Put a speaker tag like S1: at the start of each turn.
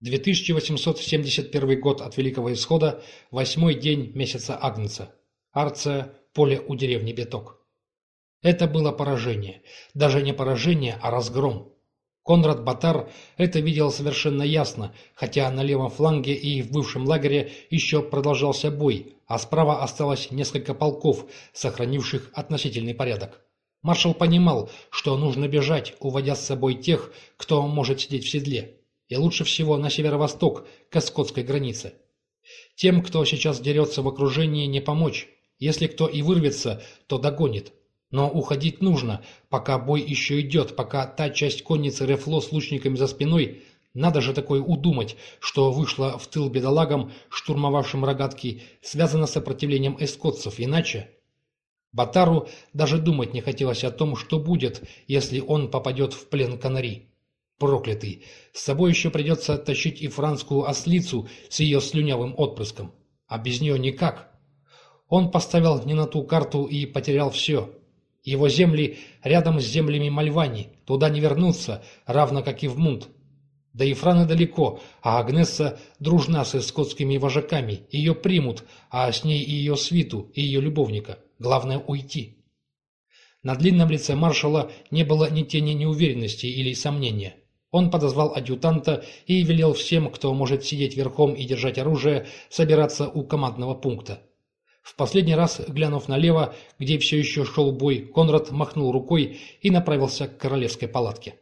S1: 2871 год от Великого Исхода, восьмой день месяца Агнца. Арция, поле у деревни Беток. Это было поражение. Даже не поражение, а разгром. Конрад Батар это видел совершенно ясно, хотя на левом фланге и в бывшем лагере еще продолжался бой, а справа осталось несколько полков, сохранивших относительный порядок. Маршал понимал, что нужно бежать, уводя с собой тех, кто может сидеть в седле и лучше всего на северо-восток, к Эскотской границе. Тем, кто сейчас дерется в окружении, не помочь. Если кто и вырвется, то догонит. Но уходить нужно, пока бой еще идет, пока та часть конницы Рефло с лучниками за спиной, надо же такое удумать, что вышло в тыл бедолагам, штурмовавшим рогатки, связано с сопротивлением эскотцев, иначе... Батару даже думать не хотелось о том, что будет, если он попадет в плен Канари. Проклятый! С собой еще придется тащить и францкую ослицу с ее слюнявым отпрыском. А без нее никак. Он поставил не на ту карту и потерял все. Его земли рядом с землями Мальвани, туда не вернуться, равно как и в Мунт. Да и Франы далеко, а Агнесса дружна с скотскими вожаками, ее примут, а с ней и ее свиту, и ее любовника. Главное уйти. На длинном лице маршала не было ни тени неуверенности или сомнения. Он подозвал адъютанта и велел всем, кто может сидеть верхом и держать оружие, собираться у командного пункта. В последний раз, глянув налево, где все еще шел бой, Конрад махнул рукой и направился к королевской палатке.